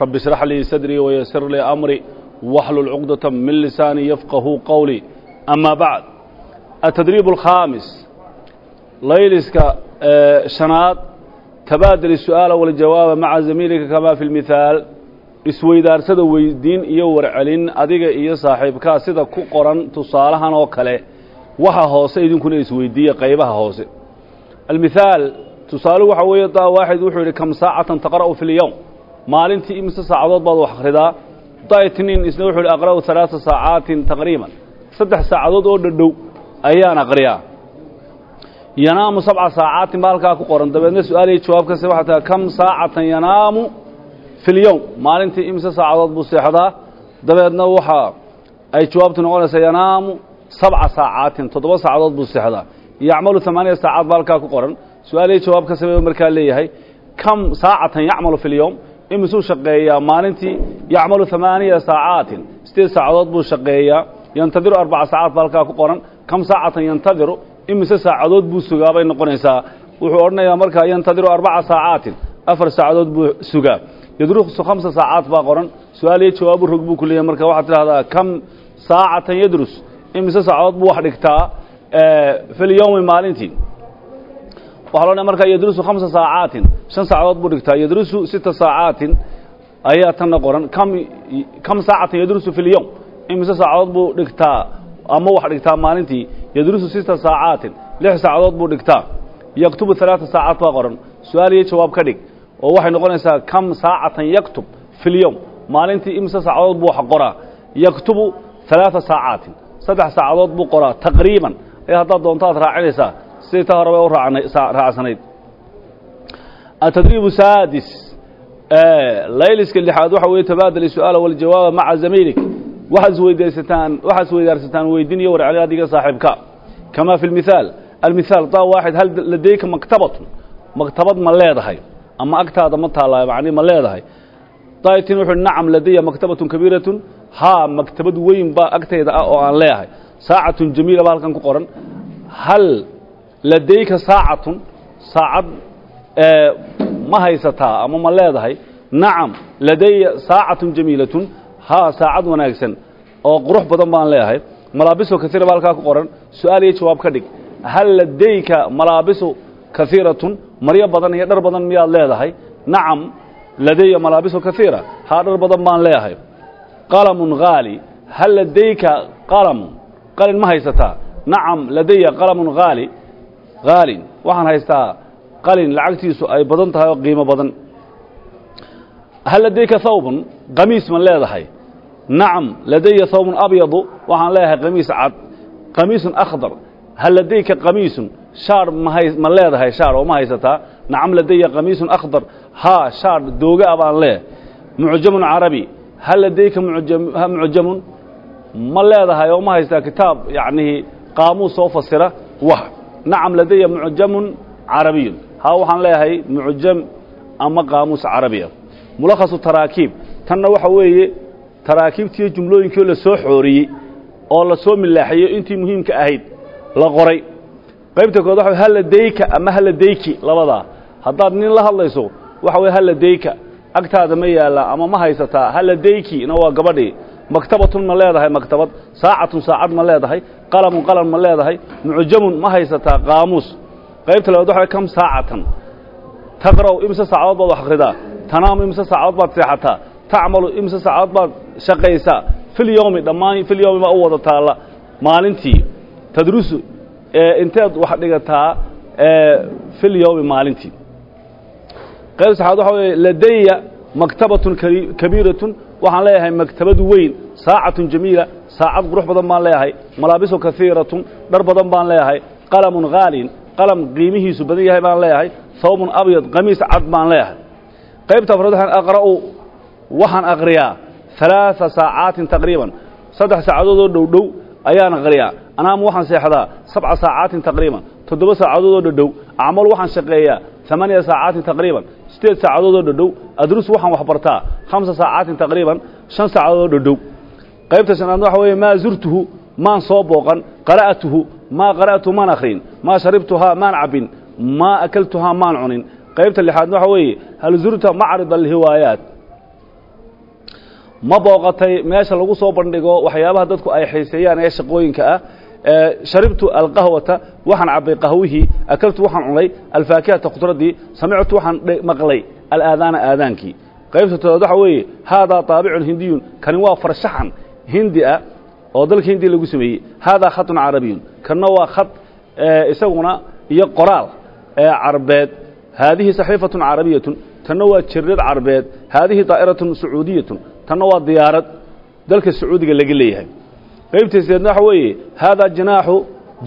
rabi israx lii sadrii wayasir lii amri waxlul cuqdata min lisaanii yafqahuu qowlii amaa bacd atadriib alkhaamis layliska e, shanaad. Tabaadal isu'aala waljawaaba maca zamiilika kamaa fi lmithaal isweydaarsada ويدين iyo warcelin adiga iyo saaxiibkaa sida ku qoran tusaalahan oo kale. Waxa hoose idinkuna isweydiiya qaybaha hoose. Almithaal tusaaluhu waxaa weeye daa waaxid wuxuu yidhi kam saacatan taqra'u fi اlyowm maalintii imise saacadood baad wax akhridaa daitnin isna wuxuu yidhi aqra'u saacaatin taqriiban. Saddex saacadood oo dhadhow ayaan aqriyaa. Yanaamu sabca saacaatin baa halkaa ku qoran. Dabeedna su'aalihi jawaab kase waxaa tahay kam saacatan yanaamu fi lyowm maalintii imise saacadood buu seexdaa. Dabeedna waxa ay jawaabtu noqonaysaa yanaamu sabca saacaatin. Toddoba saacadood buu seexdaa. Yacmalu amaaniya saacaad baa ku qoran. Su'aalihii jawaab ka samey markaa leeyahay kam saacatan yacmalu fi lyowm imisuu shaqeeyaa maalintii yacmalu amaaniya saacaatin sideed saacadood buu shaqeeyaa yantadiru arbaca saacaad halkaa ku qoran kam saacatan yantadiru imise saacadood buu sugaa bay wuxuu odhanayaa markaa yantadiru arbaca saacaatin afar saacadood buu sugaa. Yadrusu khamsa saacaad baa qoran su'aaliyo jawaabu rog buu ku marka waxaad tidhahdaa kam saacatan yadrus imise saacadood buu wax dhigtaa fi lyowmi maalintii waxaa loodhaya markaa yadrusu khamsa saacaatin. Shan saacadood buu dhigtaa. Yadrusu sita saacaatin ayaa tanna qoran. Kam kam saacatan yadrusu fi lyowm imise saacadood buu dhigtaa ama wax dhigtaa maalintii? Yadrusu sita saacaatin. Lix saacadood buu dhigtaa. Yaktubu halaata saacaad baa qoran. Su'aaliyo jawaab ka dhig. Oo waxay noqonaysaa kam saacatan yaktub fi lyowm maalintii imise saacadood buu qoraa. Yaktubu halaaa saacaatin. Saddex saacadood buu qoraa. Taqriiban. Ee haddaad doonto raacinaysaa sidii ta horeba u raacsanayd. Atadriib saadis layliska lixaad waxa weeye tabaadal su'aala waljawaaba maca zamiilik waxaad isweydaysataan waxaad isweydaarsataan weydin iyo warcelin adiga saaxiibka. Kama fi lmithaal almithaal daa waaxid hal ladayka maktabatun maktabad ma leedahay ama agtaada ma taallaa macni ma leedahay. Daitin wuxu nacam ladaya maktabatun kabiiratun. Haa maktabad weyn baa agtayda ah oo aan leeyahay. Saacatun jamiila baa halkan ku qoran. Hal ladayka saacatun saacad ma haysataa ama ma leedahay nacam ladaya saacatun jamiilatun haa saacad wanaagsan oo qurux badan baan leeyahay. Malaabiso kaiira baa halkaa ku qoran su'aal iyo jawaab ka dhig. Hal ladayka malaabisu kaiiratun maryo badan iyo dhar badan miyaad leedahay? Nacam ladaya malaabisu kaiira haa dhar badan baan leeyahay. Qalamun haali hal ladayka qalamun qalin ma haysataa? Nacam ladaya qalamun haali haalin waxaan haystaa qalin lacagtiisu ay badan tahay oo qiimo badan. Hal ladayka thawbun? Qamiis ma leedahay. Nacam ladaya thawbun abyadu? Waxaan leeyahay qamiis cad. Qamiisun akhdar. Hal ladayka qamiisun? Shaar ma leedahay shaar oo ma haysataa? Nacam ladaya qamiisun akhdar. Haa shaar dooga a baan leeyahay. Mucjamun carabi. Hal ladayka mucjamun? Ma leedahay oo ma haystaa kitaab yacnihii qaamuus soo fasira nacam ladaya mucjamun carabiyun haa waxaan leeyahay mucjam ama qaamuus carabiya mulakhasu taraakiib tanna waxa weeye taraakiibtiiyo jumlooyinkii la soo xooriyey oo la soo milaaxiyey intii muhiimka ahayd la qoray qaybta kood waxa haladayka ama haladayki labadaa haddaad nin la hadlayso waxa weye haladayka agtaada ma yaallaa ama ma haysataa haladaykina waa gabadhii maktabatun ma leedahay maktabad saacatun saacad ma leedahay qalamun qalam ma leedahay mucjamun ma haysataa qaamuus. Qaybta labaad waxa kam saacatan. Taqra'u imse saacadood baad wax akhridaa tanaamu imse baad seexataa. Tacmalu imse saacadood baad shaqaysaa. Filyowmi dhammaan filyowmi baa u wada taalla. Maalintii tadrusu inteed wax dhigataa filyowmi maalintii. Qayb saxaad waxa weeye ladaya maktabatun kabiiratun waxaan leeyahay maktabad weyn saacatun jamiila saacad qurux badan baan leeyahay malaabisu kaiiratun dhar badan baan leeyahay qalamun haalin qalam qiimihiisu badan yahay baan leeyahay hawbun abyad qamiis cad baan leeyahay. Qaybta afraad waxaan aqra'u waxaan aqriyaa alaaa saacaatin taqriiban. Saddex saacadoodoo dhowdhow ayaan aqriyaa. Anaama waxaan seexdaa sabca saacaatin taqriiban. Toddoba saacadoodoo dhowdhow acmal waxaan shaqeeyaa dhodhow adrus waxaan wax bartaa khamsa saacaatin taqriiban shan saacadood oo dhodhow qaybta shanaad waxa weeye maa zurtuhu maan soo booqan qara'atuhu maa qara'tu maan akhrin maa sharibtuhaa maan cabbin maa akaltuhaa maan cunin qaybta lixaad waxa weeye hal zurta macrid alhiwaayaat ma booqatay meesha lagu soo bandhigo waxyaabaha dadku ay xiiseeyaan ee shaqooyinka ah sharibtu alqahwata waxaan cabbay qahwihii akaltu waxaan cunay alfaakihata khudradii samictu waxaan maqlay alaadaana aadaankii. Qaybta toodaad waxa weeye haadaa taabicun hindiyun kani waa farshaxan hindi ah oo dalka hindiya lagu sameeyey. Haadaa khatun carabiyun kanna waa khad isaguna iyo qoraal carbeed. Haadihi saxiifatun carabiyatun tanna waa jirid carbeed. Haadihi daa'iratun sacuudiyatun tanna waa diyaarad. Dalka sacuudiga laga leeyahay qaybta sideedna waxa weeye haadaa jinaaxu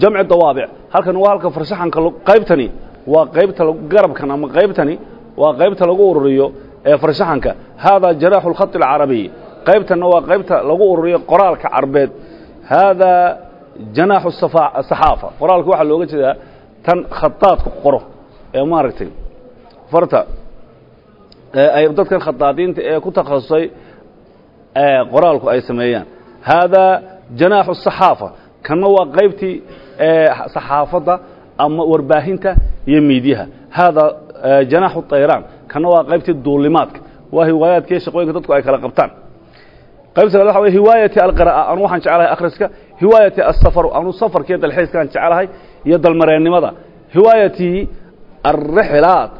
jamci dawaabic halkan waa halka farshaxanka qaybtani waa qaybta garabkan ama qaybtani waa qaybta lagu ururiyo ee farshaxanka. Haadaa jinaaxu alkhati alcarabiy qaybtanna waa qaybta lagu ururiyo qoraalka carbeed. Haadaa janaaxu saxaafa. Qoraalka waxaa looga jeedaa tan khadaadku qoro ee maaragtay. Farta ay dadkan khadaadiinta ee ku takhasusay qoraalku ay sameeyaan. Haadaa janaaxu saxaafa. Kanna waa qaybtii saxaafadda ama warbaahinta iyo miidyaha haadaa janaaxu tayraan. Kanna waa qaybtii duulimaadka. Waa hiwaayaadka iyo shaqooyinka dadku ay kala qabtaan. Qaybta labaad waxa wey hiwaayati alqira'a anu waxaan jecelahay akhriska. Hiwaayati asafaru anu safarkiiyo dalxiiskaan jecelahay iyo dalmareennimada. Hiwaayatii alrixilaat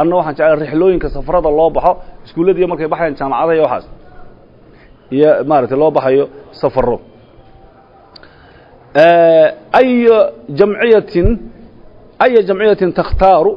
anna waxaan jecelahay rixlooyinka safarada loo baxo iskuulladiiyo markay baxayaan jaamacadaha iyo waxaas. Iyo maaragtay loo baxayo safaro aya jamciyatin takhtaaru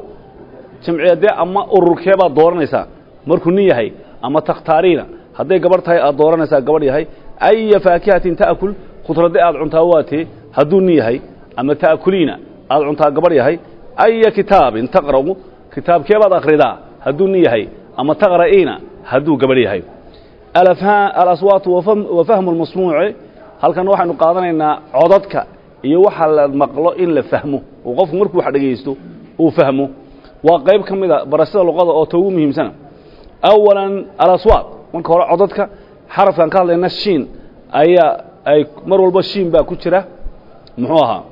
jamciyadee ama ururkee baad dooranaysaa markuu nin yahay ama takhtaariina hadday gabadh tahay aad dooranaysaa gabadh yahay aya faakihatin ta'kul khudradde aad cuntaa waatee hadduu nin yahay ama ta'kuliina aad cuntaa gabadh yahay aya kitaabin taqra'u kitaabkee baad akhridaa hadduu nin yahay ama halkan waxaynu qaadanaynaa codadka iyo waxa la maqlo in la fahmo. Oo qofku markuu wax dhegaysto uu fahmo. Waa qayb ka mida barashada luqada oo ta ugu muhiimsana. Awalan alaswaat marka hore codadka xarafkan ka hadlayna shiin ayaa ay mar walba shiin baa ku jira. Muxuu ahaa?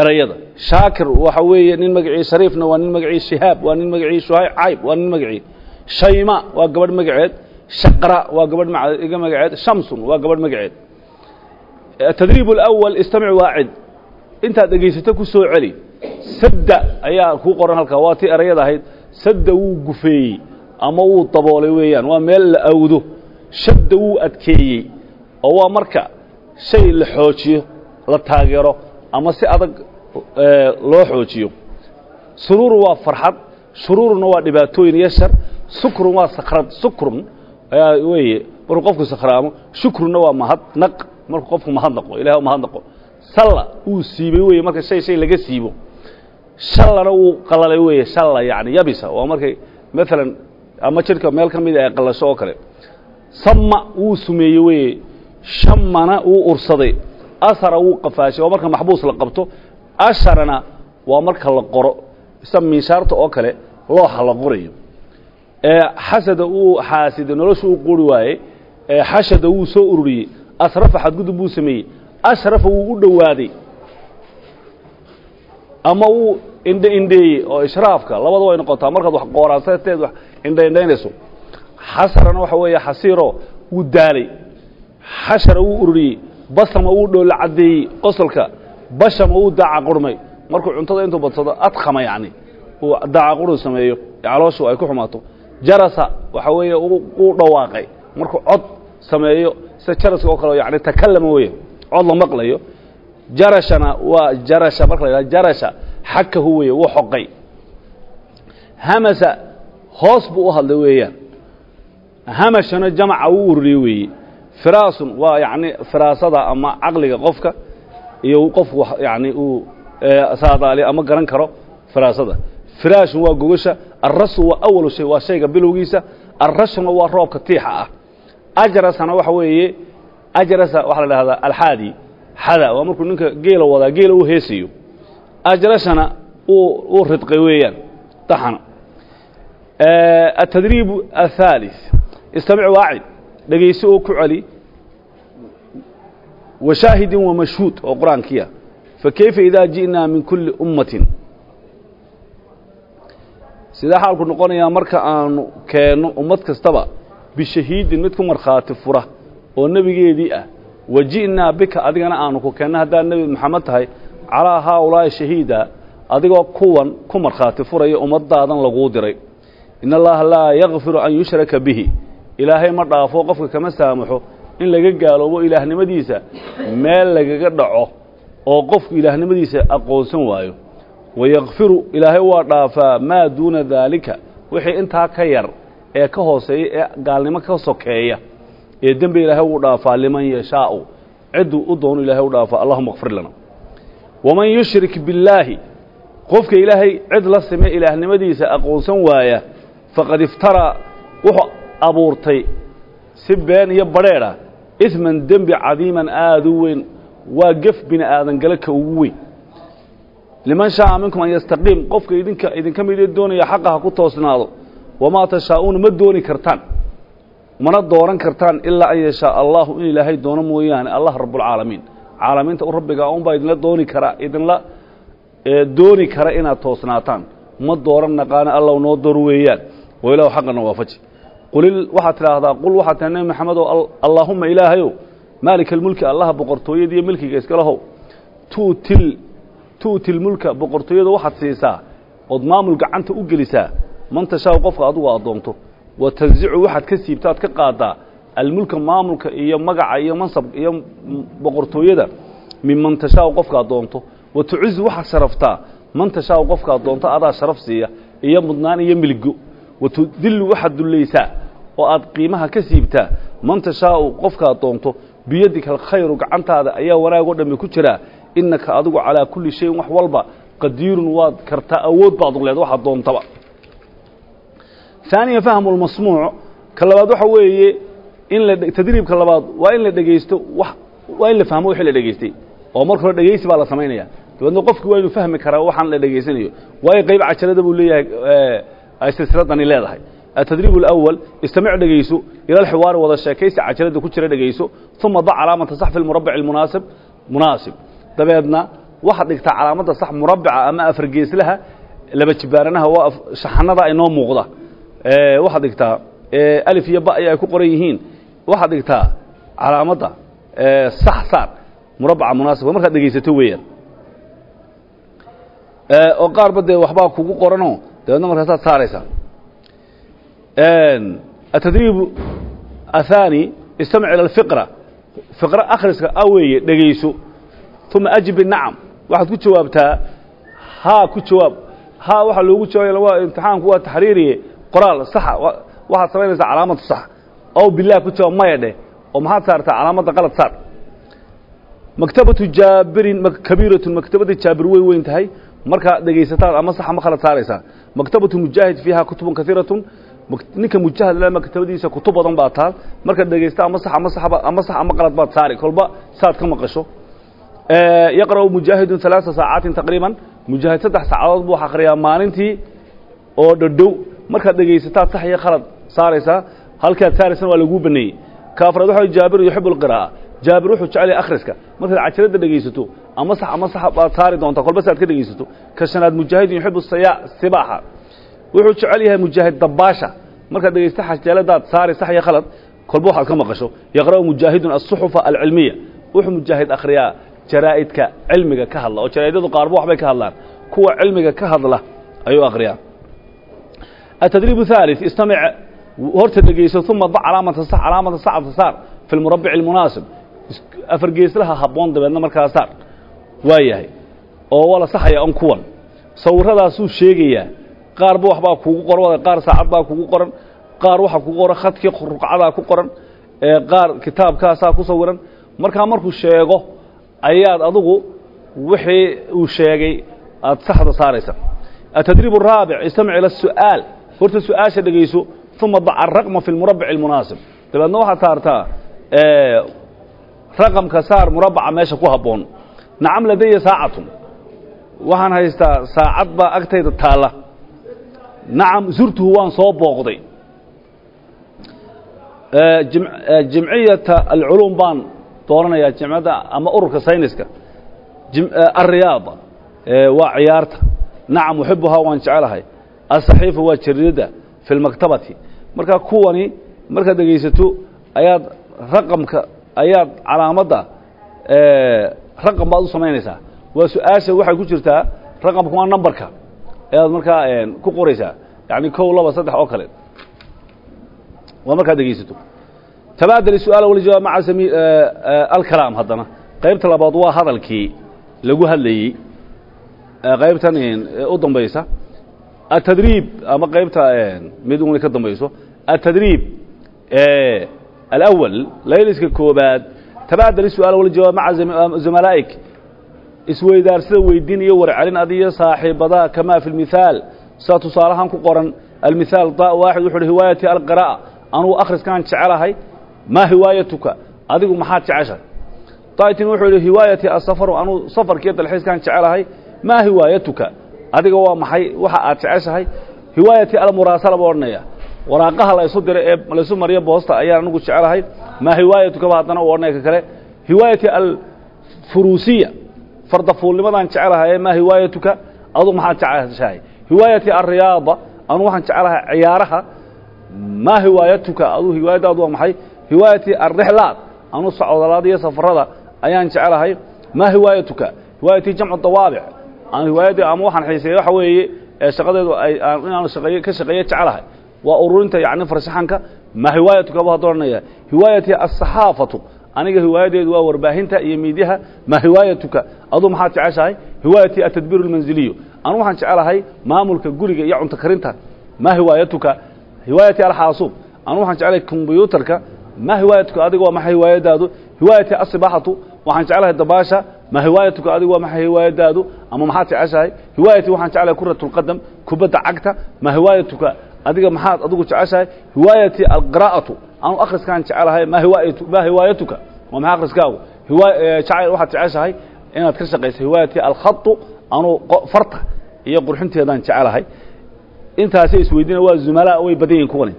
Erayada. Shaakir waxa weeye nin magacii shariifna waa nin magacii shihaab waa nin magacii shuhayb cayb waa nin magacii shayma waa gabadh magaceed shaqra waa gabadh iga magaceed shamsun waa gabadh magaceed. Tadriib اlأwal istamic waacid. Intaad dhegaysato ku soo celi. Sadda ayaa kuu qoran halkaa waa tii erayada ahayd. Sadda wuu gufeeyey ama wuu daboolay weeyaan. Waa meel la awdo. Shadda wuu adkeeyey. Oo waa marka shay la xoojiyo la taageero ama si adag loo xoojiyo. Suruuru waa farxad. Shuruuruna waa dhibaatooyin iyo shar sukrun waa sakrad. Sukrun ayaa weeye markuu qofku sakhraamo shukruna waa mahadnaq markuu qofku mahadnaqo ilahay mahadnaqo salla wuu siibay weeye marka shay shay laga siibo. Shallana wuu qalalay weeye shalla yani yabisa. Waa markay maalan ama jidhka meel ka mida ay qallasho oo kale. Sama wuu sumeeyey weeye. Shammana wuu ursaday. Asara wuu qafaashay. Waa marka maxbuus la qabto. Asharana waa marka la qoro. Isa miishaarta oo kale looxa la qorayo xasada uu xaasiday nolosha uu quri waayey xashada wuu soo ururiyey asrafa xadgudub buu sameeyey ashrafa wuu u dhowaaday. Ama wuu indhe indheeyey oo ishraafka labada way noqotaa markaad wax qooraansateed wax indhe indhaynayso. Xasrana waxa weeye xasiiro wuu daalay xashara wuu ururiyey basama wuu dhoola caddeeyey qosolka bashama wuu daaca qurmay. Markuu cuntada intuu badsado adkhama yacni uu daaca quru sameeyo calooshu ay ku xumaato jarasa waxa weeye uu dhawaaqay. Markuu cod sameeyo sida jaraska oo kale yani takallama weeye cod la maqlayo jarashana waa jarasha marka la yidhaha jarasha xakahu weeye wuu xoqay. Hamasa hoos buu u hadlay weeyaan. Hamashana jamaca wuu ururiyey weeye firaasun waa yacni firaasada ama caqliga qofka iyo qofku yani uu saadaali ama garan karo firaasada. Firaashun waa gogasha arasu waa awalu shay waa shayga bilowgiisa arashna waa roobka tiixa ah ajrasana waxa weeye ajrasa waxaa la dhahdaa alxaadi xada waa markuu ninka geela wadaa geela uu heesiyo ajrashana uu ridqay weeyaan taxana atadriibu athaalis istamic waacid dhegaysi oo ku celi washaahidin wamashhuud oo qur'aankiya fakayfa idaa ji'naa min kulli ummatin sidee xaalku noqonayaa marka aanu keenno ummad kastaba bishahiidin mid ku markhaati fura oo nebigeedii ah waji'naa bika adigana aanu ku keenno haddaad nebi moxamed tahay calىa haaulaa'i shahiida adigoo kuwan ku markhaati furaya ummadaadan laguu diray. In allaha laa yakfiru an yushraka bihi. Ilaahay ma dhaafo qofka kama saamaxo in laga gaaloobo ilaahnimadiisa meel lagaga dhaco oo qofku ilaahnimadiisa aqoonsan waayo wayakfiru ilaahay waa dhaafaa maa duuna daalika wixii intaa ka yar ee ka hooseeya ee gaalnimo ka sokeeya ee dembi ilaahay uu dhaafaa liman yashaau cidduu u doono ilahay u dhaafaa allahuma kfir lana waman yushrik billaahi qofka ilaahay cid la sime ilaahnimadiisa aqoonsan waaya faqad iftaraa wuxuu abuurtay si been iyo badrheedha isman dembi cadiiman aada u weyn waa gef bini gale ka ugu weyn liman shaaa minkum an yastaqiim qofka idinka idinka midee doonaya xaqa ha ku toosnaado wamaa tashaa'uuna ma dooni kartaan mana dooran kartaan ilaa an yashaa allahu in ilaahay doono mooyaane allah rabbulcaalamiin caalamiinta u rabbiga unbaa idinla dooni karaa idinla dooni kara inaad toosnaataan. Ma dooran naqaana allaw noo door weeyaan. Oo ilahu xaqana waafaji qulil waxaad tidhaahdaa qul waxaad tihaa nebi maxamedow allaahumma ilaahayow maalika almulki allaha boqortooyada iyo milkiga iskalahow tuutil tu'til mulka boqortooyada waxaad siisaa ood maamul gacanta u gelisaa man tashaau qofka adugu addoonto. Wa tanzicu waxaad ka siibtaad ka qaadaa almulka maamulka iyo magaca iyo mansabka iyo boqortooyada minman tashaau qofka addoonto. Wa tucizu waxaad sharaftaa man tashaau qofka addoonto adaa sharaf siiya iyo mudnaan iyo milgo. Wa tudillu waxaad dullaysaa oo aad qiimaha ka siibtaa man tashaau qofka addoonto. Biyadika alkhayru gacantaada ayaa wanaag oo dhammi ku jiraa innaka adigu calaa kulli shayin wax walba qadiirun waad kartaa awood baad u leed waxaad doontaba ثaaniya fahmu lmasmuuc ka labaad waxa weeye in la tadriibka labaad waa in la dhegaysto waa in la fahmo wixii la dhegaystay oo marka hore dhegaysi baa la samaynaya dabeedna qofki waa inuu fahmi karaa waxaan la dhegaysanayo waayo qayb cajalada buu leeyahay ay silsiladani leedahay التdريب الأول استمع dhegayso ilى الحوار wada sheekaysi cajalada ku jira dhegayso ثuma ضع calaamaةa صح في المربع المنaaسب منaaسب dabeedna waxa dhigtaa calaamadda sax murabaca ama afargeeslaha laba jibaaranaha waa shaxanada inoo muuqda. Waxaad dhigtaa alif iyo ba ay ku qoran yihiin. Waxaad dhigtaa calaamadda sax saar murabaca munaasibka markaad dhegaysato weeyaan. Oo qaarba dee waxbaa kugu qoranoo dabeedna markaasaad saaraysaa. Atadriibu athani istamc alfiqra. Fiqra akhriska a weeye uma ajib nacam waxaad ku jawaabtaa haa ku jawaab. Haa waxaa loogu jawaabaya waa imtixaanku waa taxriiriye qoraal saxa waxaad samaynaysaa calaamadu sax. Ow bilah ku jawaab maya dheh. Oo maxaad saartaa calaamadda qalad saar? Maktabatu jaabirin kabiiratun maktabadda jaabir way weyn tahay. Markaa dhegaysataad ama saxa ma khalad saaraysaa. Maktabatu mujaahid fiiha kutubun kaiiratun ninka mujaahid le maktabadiisa kutub badan baad taal. Markaad dhegaysta ama sax ama saxba ama sax ama qalad baad saari. Kolba saad ka maqasho. Eh, yaqra'u mujaahidu alaaa saacaatin taqriiban. Mujaahid saddex saacadood buu wax akhriyaa maalintii oo dhodhow markaad dhegaysataad sax iyo khalad saaraysaa halkaad saaraysana waa laguu baneeyey. Ka afraad waxa jaabiru yuxibu alqiraa'a jaabir wuxuu jecel yahay akhriska. Markaad cajirada dhegaysato ama sax ama sax baad saari doontaa kolba si aad ka dhegaysato. Ka shanaad mujaahidun yuxibu saya sibaaxa. Wuxuu jecel yahay mujaahid dabbaasha markaad dhegaysato xajaaladaad saari sax iyo khalad kolba waxaad ka maqasho. Yaqra'u mujaahidun asuxufa alcilmiya wuxuu mujaahid akhriyaa jaraa'idka cilmiga ka hadla oo jaraa'idadu qaarba waxbay ka hadlaan kuwa cilmiga ka hadla ayuu akhriyaa التdريب الثالث استمع horta dhegayso ثuma ضع calaamata صح calaamada sacda saar في المربع المنaaسب afar geeslaha haboon dabeedna markaa saar waa yahay oo wala saxaya on kuwan sawiradaasuu sheegayaa qaarba waxbaa kugu qoran qaar saacad baa kugu qoran qaar waxaa kugu qoran khadkii ruqcadaa ku qoran qaar kitaabkaasaa ku sawiran markaa markuu sheego ayaad adugu wixii uu sheegay aad saxda saaraysa. Atadriib araabic istamic ila su'aal. Horta su'aasha dhegayso uma dac araqma fi lmurabic almunaasib. Dabeedna waxaad saartaa raqamka saar murabaca meesha ku habboon. Nacam ladaya saacatun. Waxaan haystaa saacad baa agtayda taalla. Nacam zurtuhu waan soo booqday. Jimciyata alculuum baan dooranayaa jimcadda ama ururka sayniska. Eh, Alriyaada eh, waa ciyaarta. Nacam uxibuhaa waan jecelahay. Asaxiifa waa jaridadda fi marka kuwani markaad dhegaysato ayaad raqamka ayaad calaamadda eh, raqam baad u samaynaysaa. Waa su'aasha waxay ku jirtaa raqamka waa numberka ayaad markaa ku qoraysaa. Yacni kow laba saddex oo kale. Waa markaad dhegaysato tabaadal su'aal wal jawaab maca sami al kalaam haddana. Qaybta labaad waa hadalkii lagu hadlayey. Qaybtan u dambaysa. Atadriib ama qaybta mid un ka dambayso. Atadriib alawal layliska koobaad tabaadal su'aal wal jawaab maca zamalaa'ik. Isweydaarsida weydiin iyo warcelin adiyo saaxiibadaa kamaa fi lmithaal saa tusaalahan ku qoran almithaal daa waaxid wuxu hi hiwaayati alqiraa'a. Anuu akhriskaan jecelahay maa hiwaayatuka? Adigu maxaad jeceshahay? Daa'itin wuxuu yidhi hiwaayati asafaru anuu safarkiiyo dalxiiskaan jecelahay maa hiwaayatuka? Adiga waa maxay? Waxa aad jeceshahay? Hiwaayati almuraasala buu odhanaya waraaqaha la isu diro ee la isu mariyo boosta ayaan anigu jecelahay. Maa hiwaayatukaba haddana u odhanaya ka kale. Hiwaayati alfuruusiya fardafuulnimadaan jecelahay maa hiwaayatuka? Adu maxaad jeceshahay? Hiwaayati alriyaada anu waxaan jecelahay ciyaaraha. Maa hiwaayatuka? Adu hiwaayadaadu waa maxay? Hiwaayati alrixlaad anu socdalaada iyo safarada ayaan jecelahay ma hiwaayatuka? Hiwaayati jamcu dawaabic hiwaayadii ama waxaan xiiseeyay waxa weeye ee shaqadeedu ay aan inaan shaqeeyo ka shaqeeyo jecelahay waa ururinta yacni farsaxanka ma hiwaayatu kaba hadooranaya hiwaayati as-saxaafatu aniga hiwaayadeedu waa warbaahinta iyo miidiyaha. Ma hiwaayatuka? Adu maxaad jeceshahay? Hiwaayati at-tadbiir al-manziliyo anu waxaan jecelahay maamulka guriga iyo cunto karinta. Ma hiwaayatuka? Hiwaayati al-xaasub anu waxaan jecelahay kombiyuutarka ma hiwaayatuka adiga waa maxay hiwaayadaadu? Hiwaayati as-sibaaxatu waxaan jecelahay dabaasha. Ma hiwaayatuka adigu waa maxay hiwaayadaadu? Ama maxaad jeceshahay? Hiwaayati waxaan jecelahay kuratul qadam kubadda cagta. Ma hiwaayatuka adiga maxaad adigu jeceshahay? Hiwaayati alqiraa'atu anu akhriskaan jecelahay ma hiwaayatu ma hiwaayatuka waa maxay akhriskaagu? Hiwaay jacayl waxaad jeceshahay inaad ka shaqayso. Hiwaayati alkhatu anu farta iyo qurxinteedaan jecelahay intaasi isweydiina waa zumalaa way badan yihiin kuwani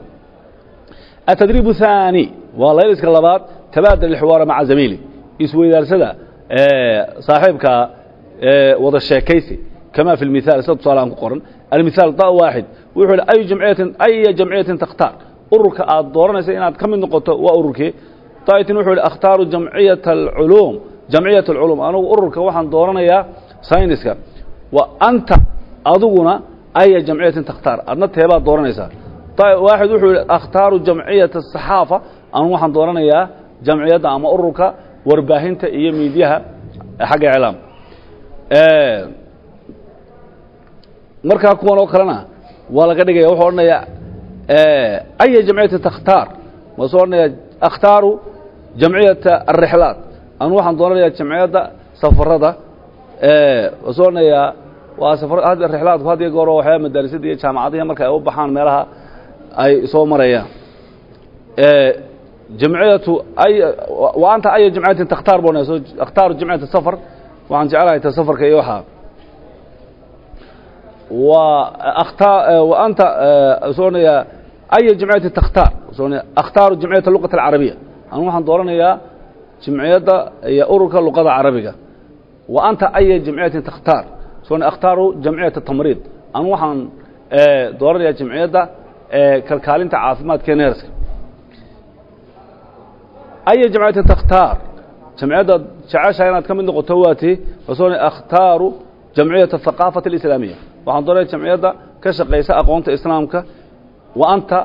التدريب الثاني والله يلسك اللبات تبادل الحوار مع زميلي isweydaarsada saaxiibka wada sheekaysi kama fi lmithaal sida tusaalaan ku qoran almithaal da waaxid wuxuu yidhi ayu jamciyatin aya jamciyatin takhtaar ururka aad dooranaysa inaad ka mid noqoto waa ururkii daa'itin wuxuu yidhi akhtaaru jamciyat alculuum jamciyat alculuum anugu ururka waxaan dooranayaa sayniska wa anta adiguna aya jamciyatin takhtaar adna teebaad dooranaysaa waaxid wuxuu yidhi akhtaaru jamciyat asaxaafa anugu waxaan dooranayaa jamciyadda ama ururka warbaahinta iyo miidyaha xagga iclaam markaa kuwan oo kalena waa laga dhigaya wuxuu odhanaya aya jamciyata takhtaar waasuu odhanaya akhtaaru jamciyata alrixlaat anu waxaan doonanayaa jamciyadda safarada waasuu odhanayaa waa safar rixlaadku had iyo goor waxyaa madaarisada iyo jaamacadihi marka ay u baxaan meelaha ay soo marayaan. Jamciyatu wa anta aya jamciyatin takhtaar boona soo akhtaaru jamciyata safar. Waxaan jeclahay ta safarka iyo waxaa wa anta soonaya aya jamciyatin takhtaar soona akhtaaru jamciyata luqata alcarabiya anu waxaan dooranayaa jamciyadda iyo ururka luqada carabiga wa anta aya jamciyatin takhtaar soona akhtaaru jamciyata tamriid. Anu waxaan dooranayaa jamciyadda kalkaalinta caafimaadka neerska. Aya jamciyata takhtaar? Jamciyadda jeceshaha inaad ka mid noqoto waa ti akhtaaru jamciyata haqaafati alislaamiya waxaan doonaya jamciyadda ka shaqaysa aqoonta islaamka wa anta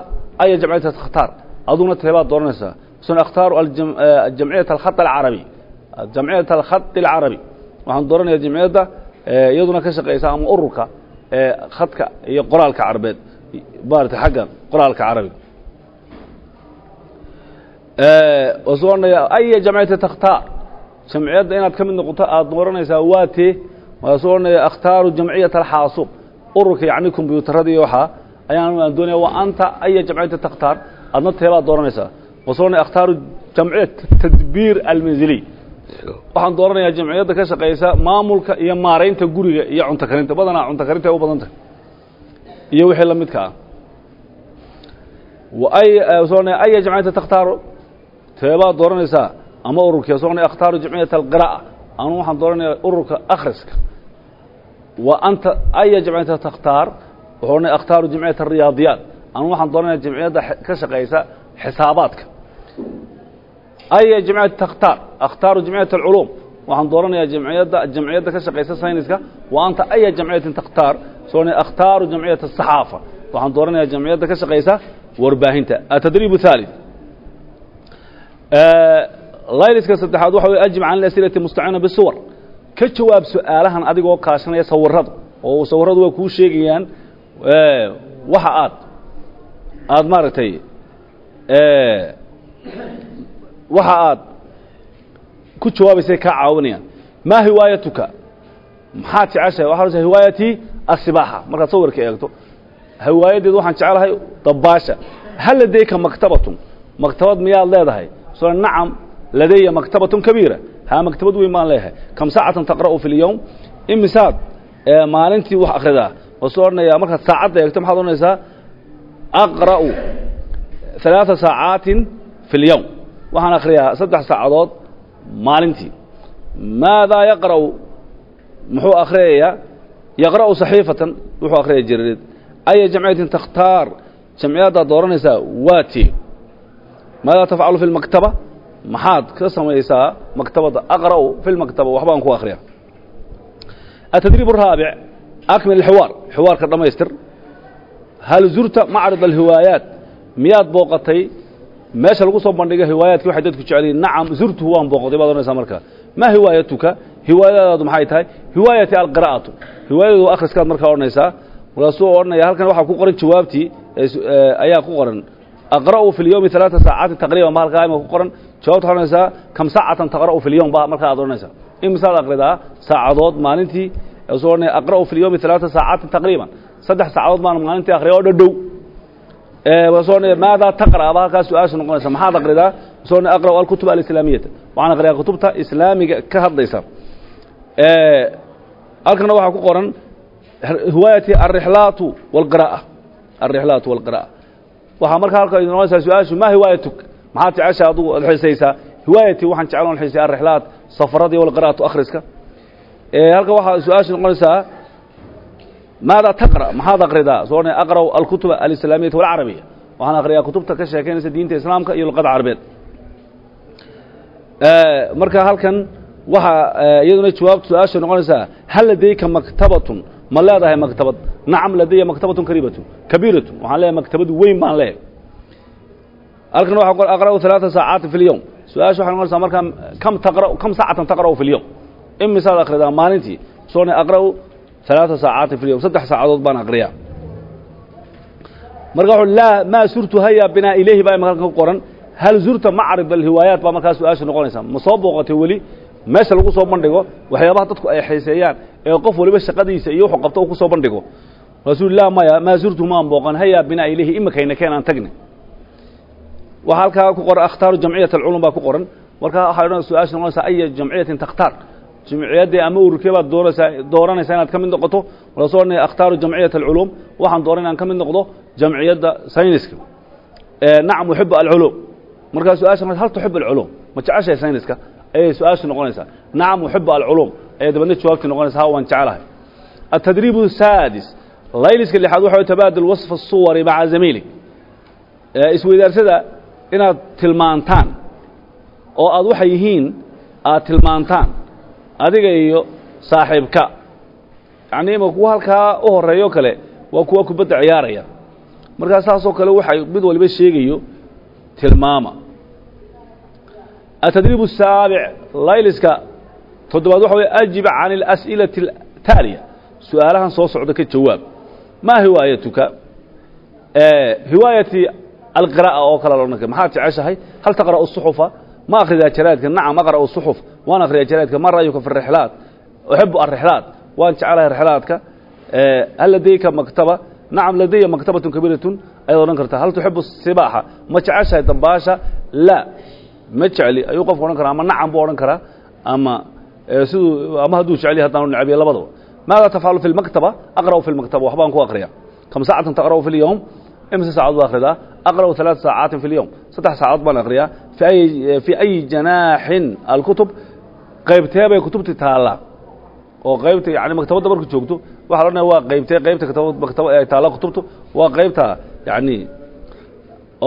aya jamciyata takhtaar. Adugna teebaad dooranaysaa wasoon akhtaaru jamciyata alkhad alcarabi. Jamciyata alkhadi alcarabi. Waxaan dooranaya jamciyadda iyaduna ka shaqaysa ama ururka khadka iyo qoraalka carabeed maarata xagga qoraalka carabiga wasu aya jamciyata takhtaar jamciyadda inaad ka mid noqoto aada dooranaysaa waa tee waasuu akhtaaru jamciyata alxaasub ururka yacni kombyuutaradiiy waxaa ayaan aan doonaya waa anta aya jamciyata takhtaar adna teebaad dooranaysaa. Wasu akhtaaru jamciya tadbiir almanziliy waxaan dooranayaa jamciyadda ka shaqaysa maamulka iyo maaraynta guriga iyo cunto karinta badanaa cunto karinta ay u badan tahay iyo wixii la midka ah. Soona aya jamciyata takhtaaru teebaad dooranaysaa ama ururkii soona akhtaaru jamciyat alqiraa'a. Anu waxaan dooranayaa ururka akhriska. Wa anta aya jamciyata takhtaar wuxuuna akhtaaru jamciyat alriyaadiyaat anu waxaan dooranayaa jamciyadda ka shaqaysa xisaabaadka. Aya jamciyat takhtaar akhtaaru jamciyat alculuum. Waxaan dooranayaa jamciyadda jamciyadda ka shaqaysa sayniska. Wa anta aya jamciyatin takhtaar soona akhtaaru jamciyat asaxaafa waxaan dooranayaa jamciyadda ka shaqaysa warbaahinta atadriib الثالث layliska saddexaad waxa wey ajib can asilati mustaciina bisuwar ka jawaab su-aalahan adigoo kaashanaya sawirada oo sawiradu waa kuu sheegayaan waxa aad aad maaragtay waxa aad ku jawaabaysay kaa caawinayaan maa hiwaayatuka maxaad jeceshahay waxa hiwaayatii asibaaxa markaad sawirka eegto hiwaayadeedu waxaan jecelahay dabaasha hal ladayka maktabatun maktabad miyaad leedahay so nacam ladaya maktabatun kabiira haa maktabad weyn baan leeyahay kam saacatan taqra'u fi اlyowm imisaad maalintii wax akhridaa wasu odhanayaa markaad saacadda eegto maxaad odhanaysaa aqra'u ثalaaثa saacaatin fi اlyowm waxaan akhriyaa saddex saacadood maalintii maadaa yaqra'u muxuu akhriyayaa yaqra'u saxiifatan wuxuu akhriyay jariirid aya jamciyatin takhtaar jamciyaddaad dooranaysaa waa ti maadaa tafcalu fi lmaktaba maxaad ka samaysaa maktabadda aqra'u fi lmaktaba waxbaan ku akhriya atadriib araabic akmil alxiwaar xiwaarka dhammaystir hal zurta macrid alhiwaayaat? Miyaad booqatay? Meesha lagu soo bandhiga hiwaayaadki waxay dadku jecel yihiin nacam zurtuhu waan booqotay baad ohanaysaa markaa. Maa hiwaayatuka? hiwaayadaadu maxay tahay? Hiwaayati alqira'atu hiwaayadu akhriskaad markaa odhanaysaa markaasuu odhanaya halkan waxaa ku qoran jawaabtii ayaa ku qoran. Aqra'u fi lyawmi alaaa saacaatin taqriiban ba halkaa ima ku qoran? Jawabta waxaad kam saacatan taqra'u fi lyawm ba markaa aad odhanaysaa. In misaad aqridaa saacadood maalintii suu odhanaya aqra'u fi lyawmi alaaa saacaatin taqriiban. Saddex saacadood baan maalintii akhriya oo dhadhow maadaa taqra'ba halkaa su'aasha noqonaysa maxaad aqridaa? Soo aqra'u alkutub alislaamiyata waxaan aqriyaa kutubta islaamiga ka hadlaysa halkana waxaa ku qoran hiwaayati alrixlaatu wاlqiraa'a alrixlaatu wاlqiraa'a waxaa markaa halka noqonaysaa su'aashu ma hiwaayatuk maxaad jecesha adugu ad xiisaysaa hiwaayatii waxaan jecel on xiisay alrixlaat walqira'atu akhriska. Halka waxaa su'aashu maada taqra maxaad akridaa soo odhanay aqra'u alkutuba alislaamiyata walcarabiya waxaan akriyaa kutubta ka sheekeynaysa diinta islaamka iyo luqada carabeed. Marka halkan waxa e, iyaduna jawaabtu su'aasha noqonaysaa hal ladayka maktabatun? Ma leedahay maktabad. Nacam ladaya maktabatun kariibatu kabiiratun waxaan leedahay maktabadu weyn baan leehay halkan waa aqra'u alaaa saacaatin fi lyowm su'aasha waxay noqonaysaa markaa kam taqra kam saacatan taqra'u fi lyowm imisaad akhridaa maalintii soo aqra'u alaaa saacaatin fi lyowm saddex saacadood baan akriyaa marka wuu laa maa surtu hayaa binaa ilayhi baa imaka halkan ku qoran. Hal zurta macrib alhiwaayaat baa markaa su'aasha noqonaysaa. Ma soo booqatay weli? Meesha lagu soo bandhigo waxyaabaha dadku ay xiiseeyaan ee qof waliba shaqadiisa iyo wuxuu qabto ku soo bandhigo. Rasuul lah maya maa surtu maan booqan hayaa binaa ilayhi imakayna keen aan tagni waxaa halkaa ku qoran akhtaaru jamciyat alculum baa ku qoran. Markaa waxay odhan su'aasha noqonaysaa aya jamciyatin takhtaar jamciyaddii ama ururkee baad dooraysaa dooranaysaa inaad ka mid noqoto markaasoo odhanaya akhtaaru jamciyat alculum waxaan dooran inaan ka mid noqdo jamciyadda sayniska. Nacam uxibu alculum. Markaa su'aasha hal tuxib alculum? Ma jeceshahay sayniska ayay su-aashu noqonaysaa nacam uxibu alculum ayay dabadna jawaabtii noqonaysa ha waan jecelahay التدريب السادس layliska لحaad waxa way tabaadul waصف الصuwari maca zamiilig isweydaarsada inaad tilmaantaan oo aad waxay yihiin aad tilmaantaan adiga iyo saaxiibka yacnii ma kuwa halkaa u horeeyo kale waa kuwa kubadda ciyaaraya markaa saasoo kale waxay mid waliba sheegayo tilmaama التدريب السaaبع layliska toddobaad waxa way أجib can الأسئلaة التاaliية su-aalahan soo socda ka jawaab ma hiwaayatuka hiwaayati alqiraa'a oo kale loodhan kara maxaad jeceshahay hal taqra'u الصuxufa ma akhridaa jaraadka nacam aqra'u الصuxuf waan akhriyaa jaraadka ma ra'yuka fi الrixlaat uxibu الrixlaat waan jecelahay rixlaadka hal ladayka maktaba nacam ladaya maktabatun kabiiratun ayaad odhan kartaa hal tuxibu sibaaxa ma jeceshahay dambaasha la ma jecli ayuu qofku odhan kara ama nacam buu odhan karaa ama siduu ama hadduu jecel yahay haddaanu necbiya labadaba maada tafcalu fi lmaktaba aqra'u fi lmaktaba waxbaan ku akriya kam saacatan taqra'u fi lyowm imse saacad baa akhridaa aqra'u alaaa saacaatin fi lyowm saddex saacaod baan akhriyaa fii ayi janaaxin alkutub qaybtee bay kutubti taallaa. Oo qaybta yani maktabadda marku joogto waxa odhanaya waa qaybtee qaybta taalla kutubtu waa qaybta yani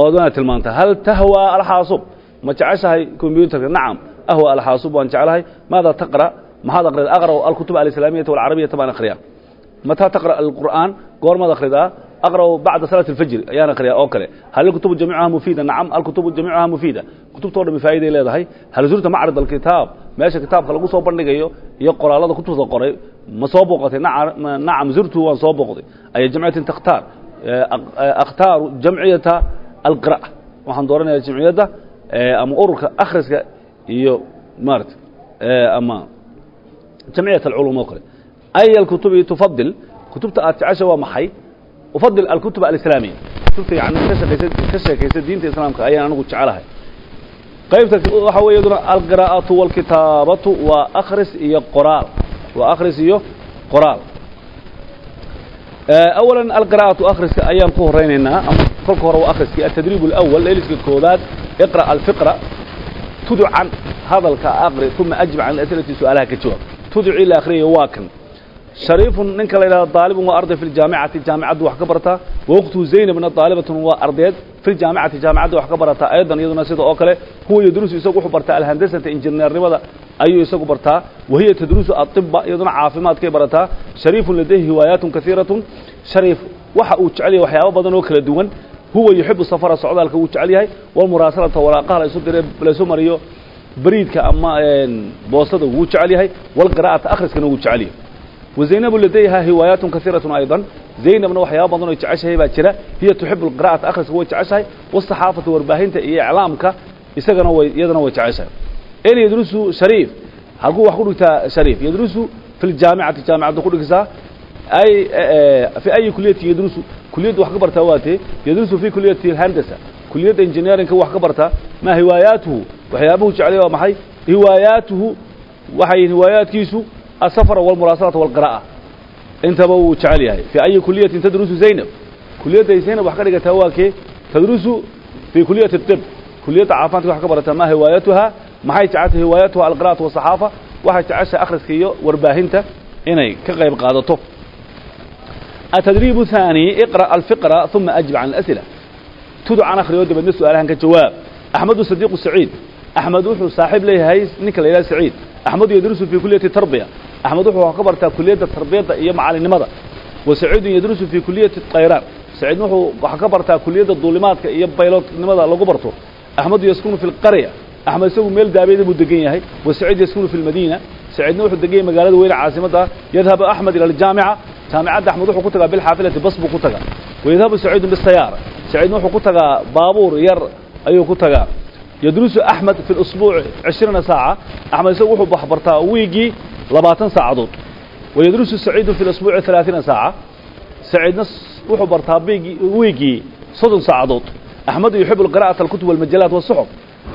ood waana tilmaanta. Hal tahwa alxaasub? Ma jeceshahay combyuterka nacam ahwى alxaasub waan jeclahay maada taqra? Maxaad akrida aqra'u alkutub alislaamiyata walcarabiyata baan akhriyaa mataa taqra alqur'aan? Goormaad akhridaa aqra'u bacda salaati alfajri. Ayaan akhriyaa oo kale. Hal alkutubu jamiicuha mufiida nacam alkutubu jamiicuha mufiida kutubta o dhami faa'iday leedahay. Hal zurta macrad alkitaab? Meesha kitaabka lagu soo bandhigayo iyo qoraallada kutubta qoray ma soo booqatay? Nacam zurtu waan soo booqday. Aya jamciyatin takhtaar. Akhtaaru jamciyata alqira' waxaan dooranayaa jamciyadda ama ururka akhriska iyo maarata ama jamciyat alculum oo kale. Ay alkutubi tufadil kutubta aad jecesha waa maxay? Ufadil alkutub alislaamiya kutubta yani ka sheekaysa diinta islaamka ayaan anigu jecelahay. Qaybta waxa weeye iyaduna alqiraa'atu walkitaabatu waa akhris iyo qoraal. Waa akhris iyo qoraal. Awalan alqiraa'atu akhriska ayaan ku horaynaynaa ama kolka hore waa akhriskii altadriib alawal layliska koodaad iqra alfiqra tuducan hadalka aqri uma ajib can asilati su'aalaha ka jawaab. Tuduci la akhriyayo waa kan. Shariifun ninka la yidhahdo daalibun waa arday fi ljaamicati jaamicaddu wax ka bartaa wawqtuhu zaynabna daalibatun waa ardayd fi ljaamicati jaamicadda wax ka barataa aydan iyaduna sida oo kale huwa yadrusu isagu wuxuu bartaa alhandasata injineernimada ayuu isagu bartaa. Wahiya tadrusu aiba iyaduna caafimaadkay barataa. Shariifun ladayhi hiwaayaatun kaiiratun shariif waxa uu jecel yahay waxyaabo badan oo kala duwan huwa yuxibu safara socdaalka wuu jecel yahay walmuraasalata waraaqaha laysu dire laysu mariyo bariidka ama boostada wuu jecel yahay walqira'ata akhriskana wuu jecel yahay. Wazaynabu ladayha hiwaayaatun kaiiratun aydan. Zaynabna waxyaaba badan oo jeceshahay baa jira. Hiya tuxibu alqira'ata akhriska way jeceshahay. Wasaxaafata warbaahinta iyo iclaamka isagana way iyadana way jeceshahay. In yadrusu shariif halkuu wax ku dhigtaa shariif. Yadrusu fi ljaamicati jaamicadda ku dhigsaa ay fi ayi kuliyati yadrusu kuliyadda wax ka bartaa waa tee yadrusu fii kuliyati alhandasa. Kuliyadda engineerinka wax ka bartaa maa hiwaayaatuhu waxyaabuhu jeclay waa maxay? Hiwaayaatuhu waxay hiwaayaadkiisu asafara walmuraasalata walqira'a intaba wuu jecel yahay. Fii ayi kuliyatin tadrusu zaynab. Kuliyadday zaynab wax ka dhigataa waa kee? Tadrusu fii kuliyati اطib kuliyadda caafimaadka wax ka barataa maa hiwaayatuha maxay jeceshay hiwaayatuha alqira'atu wasaxaafa waxay jeceshay akhriska iyo warbaahinta inay ka qayb qaadato. التدريب الثاني اقرأ الفقرة ثم أجب عن الأسئلة تدعى عن أخرى يودي بالنسبة سؤالها كجواب أحمد صديق السعيد أحمد وحو صاحب لي هاي نيكلا إلى سعيد أحمد يدرس في كلية التربية أحمد وحو كبرتا كلية التربية إيا معالي النمضة وسعيد يدرس في كلية الطيران سعيد وحو كبرتا كلية الظلمات إيا بايلوت النمضة لو كبرته أحمد يسكن في القرية أحمد يسوي ميل دابيد مدقين هاي وسعيد يسكن في المدينة saciidna wuxuu deganyay magaalada weyne caasimadda yadhabu axmed ila aljaamica jaamicadda axmed wuxuu ku tagaa bilxaafilati bas buu ku tagaa wayadhabu saciidun bisayaara saciidna wuxuu ku tagaa baabuur yar ayuu ku tagaa yadrusu axmed fi lusbuuc cishriina saaca axmed isagu wuxuu baxbartaa wiiggii labaatan saacadood wayadrusu saciidun fi lusbuuci alaaiina saaca saciidna wuxuu bartaa wiiggii soddon saacadood axmedu yuxibu qira'ata alkutub walmajalaat wasoxob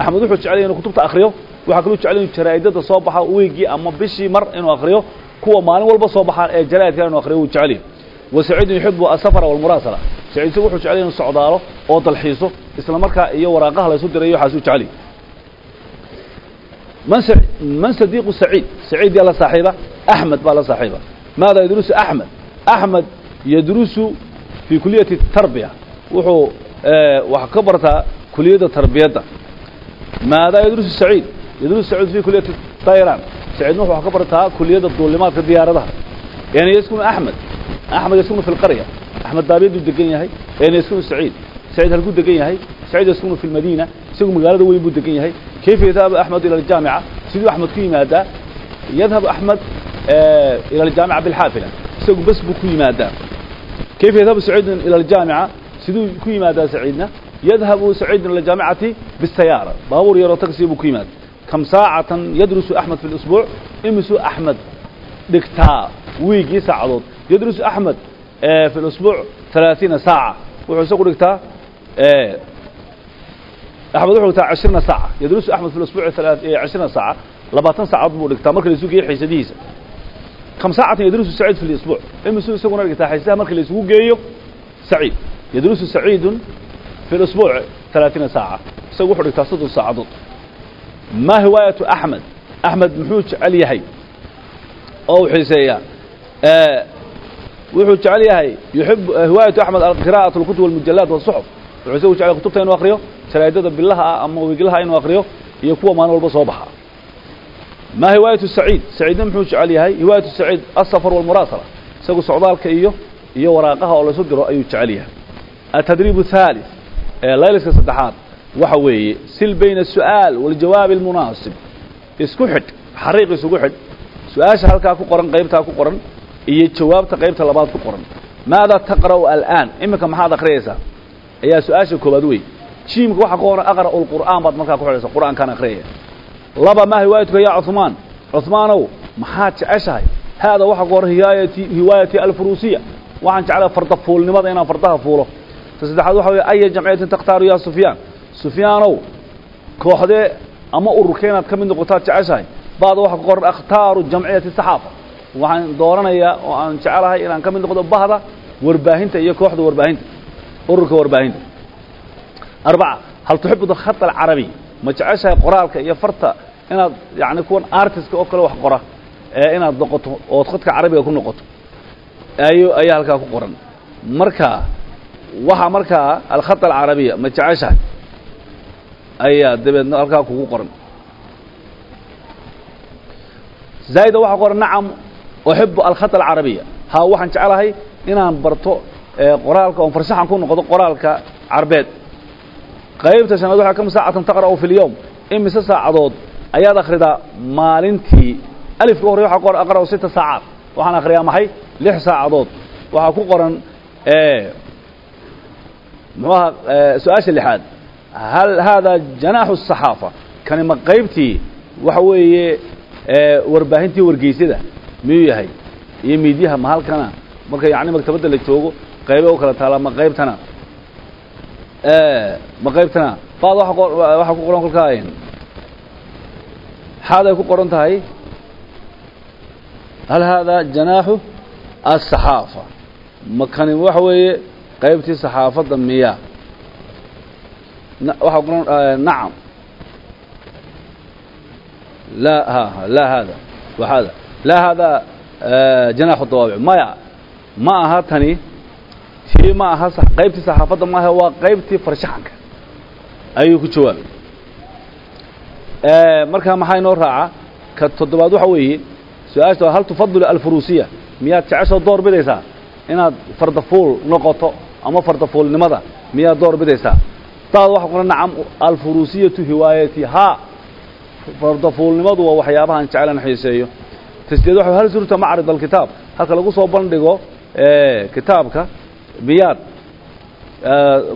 axmed wuxuu jeclaya inuu kutubta akhriyo waxaa kaluu jecel inu jaraa'idada soo baxa weygii ama bishii mar inuu akriyo kuwa maalin walba soo baxaan ee jaraa'idka inuu akriyo wuu jecelyahy wa saciidun yuxibu asafara walmuraasala saciid isagu wuxuu jecel inuu socdaalo oo dalxiiso isla markaa iyo waraaqaha laysu dirayo waxaasuu jecelyahy man sadiiqu saciid saciid yaa la saaxiiba axmed baa la saaxiiba. Maada yadrusu axmed axmed yadrusu fii kuliyati tarbiya. Wuxuu wax ka bartaa kuliyadda tarbiyadda. Maada yadrusu saciid? yadrus sacuud fi kuliyati tayran saciidna wuxuu ka bartaa kuliyadda duulimaadka diyaaradaha yani yaskunu axmed axmed yaskunu fi lqarya axmed daabiyaduu degan yahay yani yaskunu saciid saciid halkuu degan yahay saciid yaskunu fi lmadiina isagu magaalada weyn buu degan yahay kayfa yadhabu axmed ila aljaamica siduu axmed ku yimaadaa yadhab axmed ila aljaamica bilxaafila isagu bas buu ku yimaadaa kayfa yadhabu saciidun ila aljaamica siduu ku yimaadaa saciidna yadhabu saciidun ila aljaamicati bisayaara baabuur yaroo tagsiya buu ku yimaadaa كم ساعة يدرس أحمد في الأسبوع إمسو أحمد دكتا ويجي ساعدود yadrusu axmed fi اlasbuuc ثalaثiina saaca wuxuu isagu dhigtaa axmed wuxuu dhigtaa cishriina saaca yadrusu axmed fi lasbuuc cishriina saaca labaatan saacadood buu dhigtaa marka la isu geeyo xiisadihiisa kam saacatan yadrusu saciid fi اlasbuuc imisuu isaguna dhigtaa xiisadaha marka la isugu geeyo saciid yadrusu saciidun fi اlasbuuc ثalaثiina saaca isagu ma hiwaayatu axmed axmed muxuu jecel yahay? Oo u xiiseeyaa wuxuu jecel yahay yuib hiwaayatu axmed alqira'at اlkutub almujallaad wasuxuf wuxuu isagu jecel kutubta inuu akriyo jaraa'idada bilaha ah ama wiglaha inuu akriyo iyo kuwa maalin walba soo baxa. Ma hiwaayatu saciid? Saciidna muxuu jecel yahay? Hiwaayatu saciid asafar walmuraasala isagu socdaalka iyo iyo waraaqaha oo laysu diro ayuu jecel yahay. Atadriib thalith ee layliska saddexaad waxa weeye sil bayna su'aal waljawaab almunaasib isku xidh xariiq isugu xidh. Su'aasha halkaa ku qoran qaybtaa ku qoran iyo jawaabta qaybta labaad ku qoran. Maada taqra'u al'aan? Iminka maxaad akhriyaysaa ayaa su'aasha koobaad wey jiimka waxa ku qoran aqra'u lqur'aan baad markaa ku xidhaysa qur'aankaan akhriyaya laba maa hiwaayatka yaa cumaan cumaanow maxaad jeceshahay? Haada waxa ku qoran hiwaayati hiwaayati alfuruusiya. Waxaan jeclahay fardafuulnimada inaan fardaha fuulo. Ta saddexaad waxa weye aya jamciyatan takhtaaru yaa sufyaan? Sufyaanow kooxdee ama ururka inaad ka mid noqotaad jeceshahay ba'da waxa ku qoran akhtaaru jamciyati saxaafa. Waxaan dooranayaa oo aan jecelahay inaan ka mid noqdo bahda warbaahinta iyo kooxda warbaahinta ururka warbaahinta. Arbaca hal tuxibu alkhat alcarabi? Ma jeceshahay qoraalka iyo farta inaad yani kuwan artistka oo kale wax qora ee inaad noqoto ood khadka carabiga ku noqoto. Ayo ayaa halkaa ku qoran. Marka waxaa markaa alkhat alcarabiya ma jeceshahay ayaa dabeedna halkaa kugu qoran. Zaa'ida waxaa qoran nacam uxibu alkhat alcarabiya. Ha waxaan jeclahay inaan barto qoraalka oon farshaxan ku noqdo qoraalka carbeed. Qaybta shanaad waxaa kam saacatan taqra'u fi اlyowm imise saacadood ayaad akhridaa maalintii. Alifka horey waxa qoran aqra'u sita saacaad. Waxaan akhriyaa maxay? Lix saacadood. Waxaa ku qoran muxuu aha su'aasha lixaad hal haadaa janaaxu saxaafa kani ma qaybtii waxa weeye warbaahintii wargeysyada miyuu yahay iyo miidyaha ma halkana marka yacni maktabadda la joogo qaybe u kala taala ma qaybtana ma qaybtana baad waxaa ku qoran kolkaa xaaday ku qoran tahay hal haadaa janaaxu asaxaafa ma kani waxa weeye qaybtii saxaafadda miya waxa oran eh, nacam. La ha laa haada wa haada laa haadaa eh, janaaxu dawaabic maya ma aha tani tii ma aha qaybtii saxaafadda maaha waa qaybtii farshaxanka. Ayuu ku jawaabay. Eh, markaa maxaa raaca? Ka toddobaad waxa weeye su'aashta hal tufadilu alfuruusiya? Miyaad jeceshoo door bidaysaa? Inaad fardafuul noqoto ama fardafuulnimada miyaad door bidaysaa? daad waxa qoran nacam alfuruusiyatu hiwaayati ha fardafuulnimadu waa waxyaabahan jeclan xiiseeyo tasdeed waxa hal surta macrid alkitaab halka lagu soo bandhigo kitaabka miyaad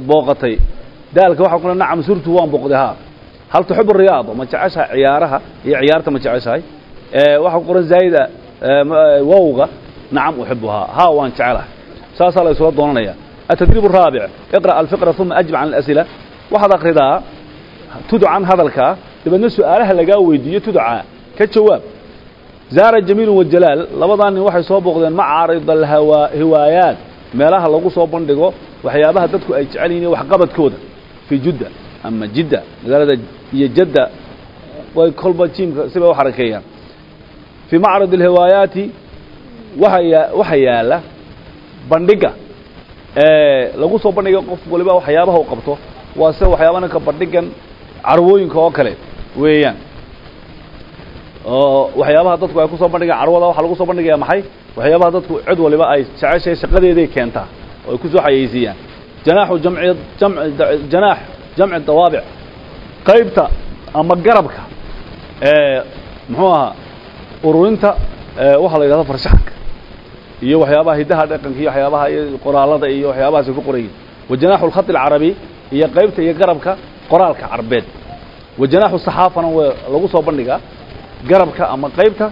booqatay daalka waxa ku nacam surtu waan booqday ha hal tuxibu riyaada ma jeceshahay ciyaaraha iyo ciyaarta ma jeceshahay waxa ku qoran zaayida wowga nacam uxibuhaa ha waan jecelahay saasaa la isula doonanaya التدريب الرابع اقرأ الفقرة ثم أجب عن الأسئلة waxaad akridaa tudcan hadalkaa dabeedna su'aalaha lagaa weydiiyo tudca. Ka jawaab zaara jamiilu wajalaal labadaa nin waxay soo booqdeen macaarid alhiwaayaat meelaha lagu soo bandhigo waxyaabaha dadku ay jecel yihiin waxqabadkooda fii judda ama jidda magaalada iyo jadda way kolba jiimka sibay u xarakeeyaan fii macrad alhiwaayaati waxa yaalla bandhiga. Lagu soo bandhiga qof waliba waxyaabaha u qabto waa sida waxyaaba ninka bandhigan carwooyinka oo kale weeyaan. Oo waxyaabaha dadku ay ku soo bandhigaan carwada waxaa lagu soo bandhigaya maxay? Waxyaabaha dadku cid waliba ay jeceshahay shaqadeeday keentaa oo ay ku soo xayeysiiyaan. Janaaxu jamci jam janaax jamci dawaabic. Qaybta ama garabka muxuu ahaa ururinta waxaa la yidhahda farshaxanka. Iyo waxyaabaha hiddaha dhaqanka iyo waxyaabaha qoraalada iyo waxyaabahaas ku qorayiin wajanaaxu alkhati alcarabi iyo qaybta iyo garabka qoraalka carbeed. Wajanaaxu saxaafana w lagu soo bandhigaa garabka ama qaybta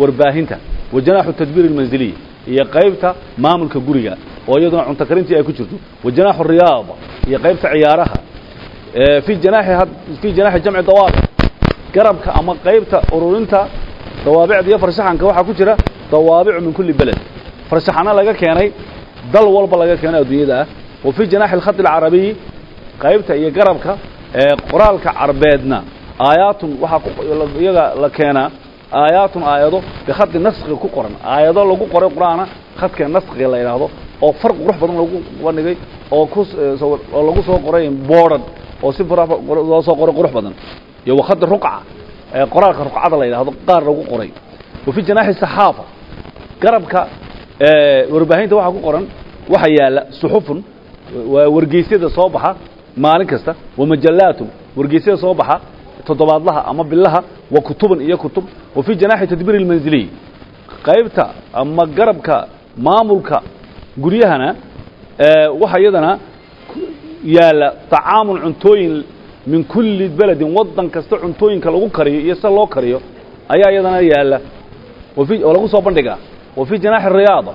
warbaahinta. Wajanaaxu tadbiir almanziliya iyo qaybta maamulka guriga oo iyaduna cunto karintii ay ku jirto. Wa janaaxu riyaada iyo qaybta ciyaaraha fii janaaxi jamci dawaabic garabka ama qaybta ururinta dawaabicda iyo farshaxanka waxaa ku jira dawaabicu min kulli beled. Farshaxano laga keenay dal walba laga keenay adduunyada ah fii janaaxi alkhati alcarabiyi qaybta iyo garabka ee qoraalka carbeedna aayaatun waxaa iyaga la keenaa aayaatun aayado bikhadi naskhiga ku qoran. aayado lagu qoray qur'aana khadka naskhiga la yidhaahdo oo far qurux badan lagu bandhigay oo ku oo lagu soo qoray boodhan oo si loo soo qoray qurux badan. Iyo wakhadi ruqca ee qoraalka ruqcada la yidhaahdo qaar lagu qoray. wa fii janaaxi saxaafa garabka warbaahinta waxaa ku qoran waxa yaalla suxufun waa wargeysyada soo baxa maalin kasta wa majallaatun wargeysyada soo baxa toddobaadlaha ama bilaha wa kutuban iyo kutub wa fii janaaxi tadbiir ilmanziliy qaybta ama garabka maamulka guryahana waxa iyadana yaalla طacaamun cuntooyin min kulli beledin waddan kasta cuntooyinka lagu kariyo iyo sida loo kariyo ayaa iyadana yaalla oo lagu soo bandhigaa wa fii janaaxi riyaada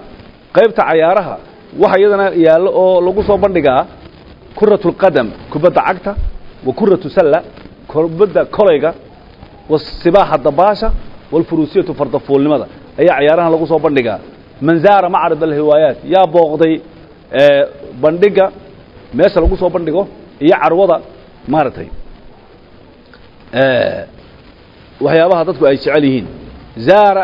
qaybta cayaaraha waxa iyadana yaallo oo lagu soo bandhigaa kuratu اlqadam kubadda cagta wa kuratu salla kubadda kolayga wasibaaxa dabaasha walfuruusiyatu fardafuulnimada ayaa cayaarahan lagu soo bandhigaa man zaara macrad alhiwaayaat yaa booqday bandhiga meesha lagu soo bandhigo iyo carwada maaragtay waxyaabaha dadku ay jecel yihiin. Zaara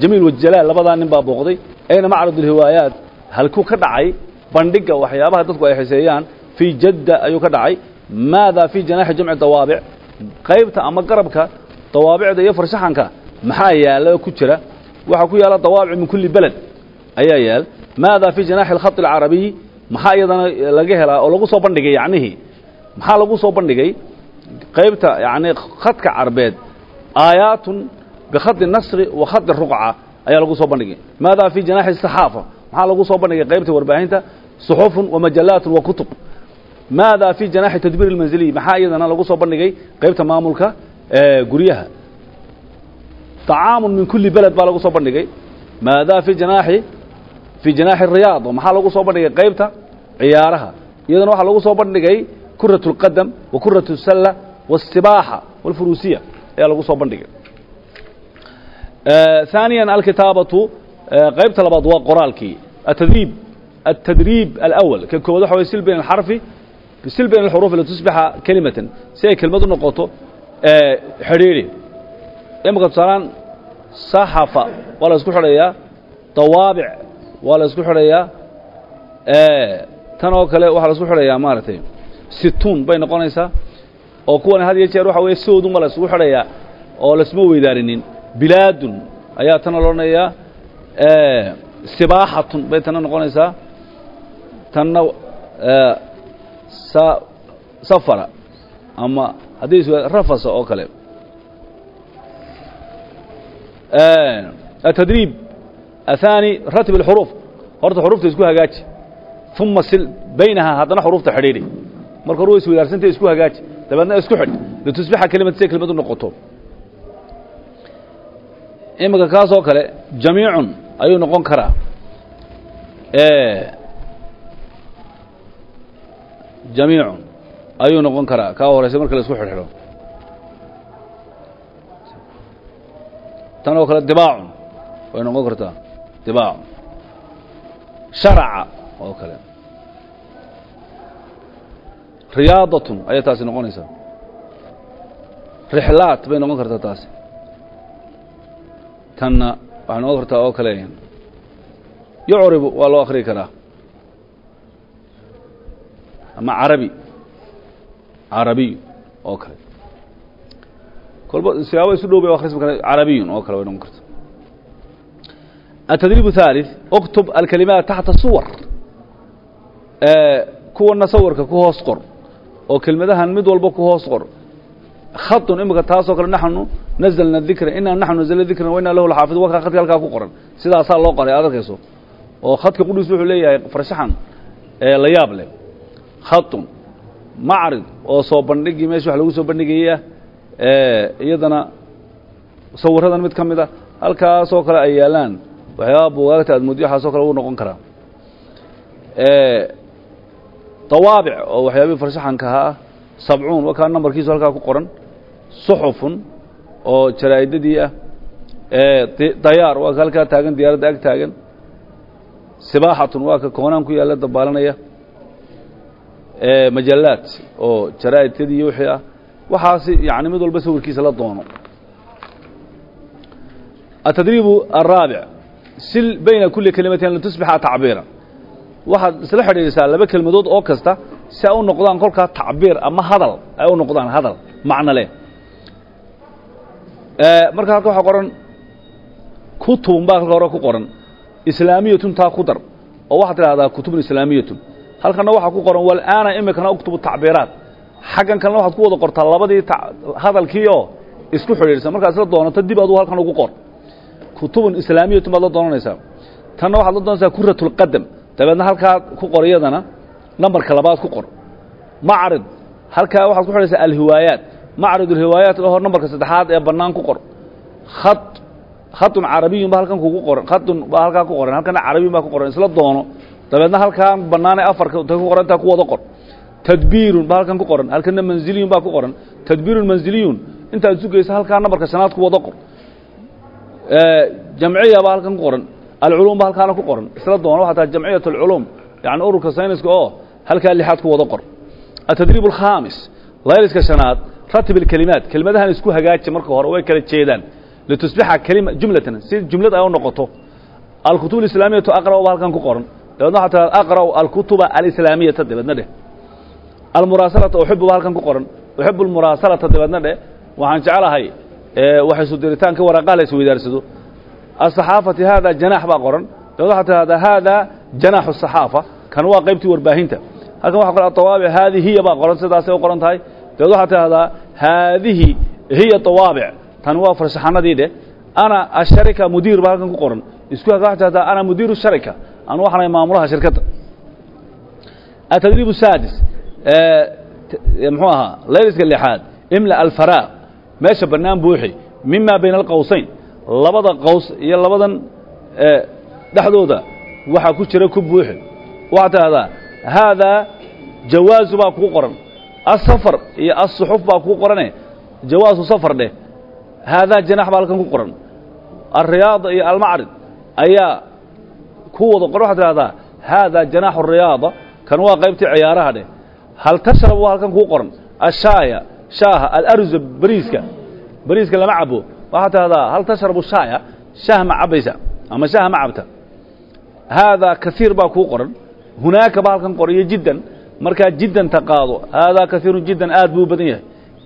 jamiil wajalaal labadaa nin baa booqday. Ayna macrad alhiwaayaat halkuu ka dhacay bandhiga waxyaabaha dadku ay xiseeyaan fii jadda ayuu ka dhacay. Maada fii janaaxi jamci dawaabic? Qaybta ama garabka dawaabicda iyo farshaxanka maxaa yaalla oo ku jira? Waxaa ku yaalla dawaabic min kulli beled ayaa yaal. Maada fii janaaxi alkhati alcarabiyi maxaa iyadana laga helaa oo lagu soo bandhigay yacnihii? Maxaa lagu soo bandhigay? Qaybta yacni khadka carbeed aayaatun bikhadi nasri wa khadi ruqca ayaa lagu soo bandhigay. Maada fii janaaxi saxaafa maxaa lagu soo bandhigay qaybta warbaahinta suxufun wa majallaatun wa kutub maada fii janaaxi tadbiir ilmanziliy maxaa iyadana lagu soo bandhigay qaybta maamulka guryaha طacaamun min kulli beled baa lagu soo bandhigay maada fii janaaxi fii janaaxi riyaad maxaa lagu soo bandhigay qaybta ciyaaraha iyadana waxaa lagu soo bandhigay kurat اlqadam wa kurat الsalla والsibaaxa wاlfuruusiya ayaa lagu soo bandhigay ثaaniya alkitaabatu qaybta labaad waa qoraalkii. Atadriib atadriib alawal ka koowaad waxa way sil bayn alxarfi sil bayn alxuruuf litusbixa si ay kelmad u noqoto xidhiidhi. Imaka tusaalaan saxafa. Waa la isku xidhayaa dawaabic waa la isku xidhayaa tan oo kale waxaa la isku xidhayaa maaragtay. Situun bay noqonaysaa. Oo kuwan had iyo jeer waxa weeye sidoodunba la isugu xidhayaa oo laisma weydaarinin bilaadun. Ayaa tan odhanayaa sibaaxatun bay tana noqonaysaa. Tanna safara. Ama haddii rafasa oo kale. Atadriib ahaani ratib اlxuruuf horta xurufta isku hagaaji. Uma sil baynahaa haddana xurufta xidhiidhi. Marka hor wa isku hagaaji. Dabeedna isku xidh. Litusbixa kelimad siay kelimad noqoto. Imika kaasoo kale jamiicun ayuu noqon karaa. Jamiicun ayuu noqon karaa. Kaa horeysa marka la isku xidhxidho. Tan oo kale dibaacun way noqon kartaa. Dibaacun. Sharaca oo kale. Riyaadatun ayay taasi noqonaysaa. Rixlaat bay noqon kartaa taasi. Tanna waxay noqon kartaa oo kale yucribu waa loo akriyi karaa ama carabi carabiy oo kale kolba siyaabo isu dhow bay akhrismi kara carabiyun oo kale way noqon karta التدريب الثالث اكتب الكلمات تحت الصور kuwana sawirka ku hoos qor oo kelmadahan mid walba ku hoos qor khaطun imika taasoo kale naxnu nazlna dikra inaa naxnu nazlna dikra wa inaa lahu lxaafid wakaa khadka halkaa ku qoran sidaasaa loo qoray aad arkayso oo khadka qudhiis wuxuu leeyahay farshaxan la yaab leh khaطun macrid oo soo bandhigii meesha wax lagu soo bandhigayay ah iyadana sawiradan mid ka mid a halkaasoo kale ay yaalaan waxyaaba buugaagta aad muddo waxaasoo kale uu noqon karaa dawaabic oo waxyaabihii farshaxanka ahaa sabcuun waa kaa nambarkiisu halkaa ku qoran suxufun oo jaraa'idadii ah dayaar waa ka halkaa taagan diyaaradda ag taagan. Sibaaxatun waa ka koonaan ku yaalla dabaalanaya majallaad oo jaraa'idkadii wixii ah. Waxaasi yani mid walba sawirkiisa la doono. Atadriibu araabic sil bayna kuli kelimatin litusbixa tacbiira waxaad isla xidhiidhisaa laba kelmadood oo kasta si ay u noqdaan kolkaa tacbiir ama hadal ay u noqdaan hadal macno leh marka halka waxaa qoran kutubun baa halka hore ku qoran. Islaamiyatun taa ku dar. Oo waxaad tidhahdaa kutubun islaamiyatun. Halkana waxaa ku qoran walaana imikana uktubu tacbiiraat. Xaggan kalena waxaad ku wada qortaa labadii hadalkii oo isku xidhiidhsan. Markaad isla doonato dib aduu halkan ugu qor. Kutubun islaamiyatun baad la doonanaysaa. Tanna waxaad la doonaysaa kuratulqadam dabeedna halkaa ku qor iyadana nambarka labaad ku qor. Macrid halkaa waxaad ku xidhaysaa alhiwaayaat macrid alhiwaayaat lahor nambarka saddexaad ee bannaan ku qor. Khat khatun carabiyun ba halkan kugu qoran khatun baa halkaa ku qoran halkana carabiyun baa ku qoran isla doono dabeedna halkaa bannaanee afarka ta ku qoran intaa ku wada qor. Tadbiirun baa halkan ku qoran halkana manziliyun baa ku qoran. Tadbiirun manziliyun intaad sugaysa halkaa nambarka shanaad ku wada qor. Jamciya baa halkan ku qoran alculuum baa halkaana ku qoran isla doono waxaa tahay jamciyat alculuum yani ururka sayniska oo halkaa lixaad ku wada qor. Atadriib alkhaamis layliska shanaad ratib alkelimaat kelimadahan isku hagaaji marka hore way kala jeedaan litusbixa kelima jumlatan si jumlad ay u noqoto alkutub alislaamiyatu aqra'u baa halkan ku qoran dabeedna waxaa tahay aqra'u alkutuba alislaamiyata dabeedna dheh almuraasalata uxibu baa halkan ku qoran uxibu almuraasalata dabeedna dheh waxaan jeclahay waxay su diritaanka waraaqaha la isweydaarsado asaxaafati haada janaax baa qoran dabeed waxaa tidhahdaa haada janaaxu saxaafa kan waa qaybtii warbaahinta halkan waxa qoran atawaabic haadihi hiya baa qoran sidaasay u qoran tahay dabeed waxaa tidhahdaa haadihi hiya tawaabic. Tan waa farshaxanadii ana asharika mudiir baa ku qoran. Isku haka ana mudiiru sharika. Anu waxanahay maamulaha shirkadda. Atadriib saadis. Muxuu ahaa layliska lixaad imla alfaraa. Meesha bannaan buuxi mima bayna alqowsayn labada qaws iyo labadan dhexdooda waxaa ku jira ku buuxi waxaa tidhahdaa haadaa jawaazu baa qoran asafar iyo asuxuf baa kuu qorane jawaasu safar dheh. Haadaa janax baa halkan ku qoran. Alriyaada iyo almacrid ayaa ku wada qoran. Waxaa tidhahdaa haadaa janaaxu riyaada kan waa qaybtii ciyaaraha dheh. Hal tashrab waa halkan kuu qoran. Ashaaya shaaha alarza bariiska. Bariiska lama cabo. Waxaa tidhahdaa hal tashrabu shaaya shaah ma cabaysa ama shaaha ma cabta. Haadaa kaiir baa kuu qoran. Hunaaka baa halkan qoran iyo jiddan markaa jiddan ta qaado haadaa kaiirun jiddan aad buu badan yahay.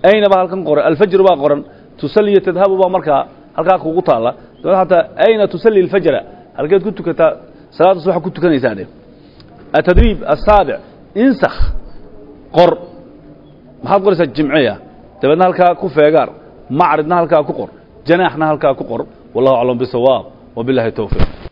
Ayna baa halkan qoran alfajr baa qoran tusalliyo tadhabu baa markaa halkaa kugu taalla. Dabeed hataa ayna tusalli alfajra? Halkeed ku tukataa salaadda subax ku tukanaysaa dhe atadriib asaabic insakh qor. Maxaad qoraysaa jimciya? Dabeedna halkaa ku feegaar macridna halkaa ku qor janaaxna halkaa ku qor. Wallahu aclam bisawaab wabilahi towfiiq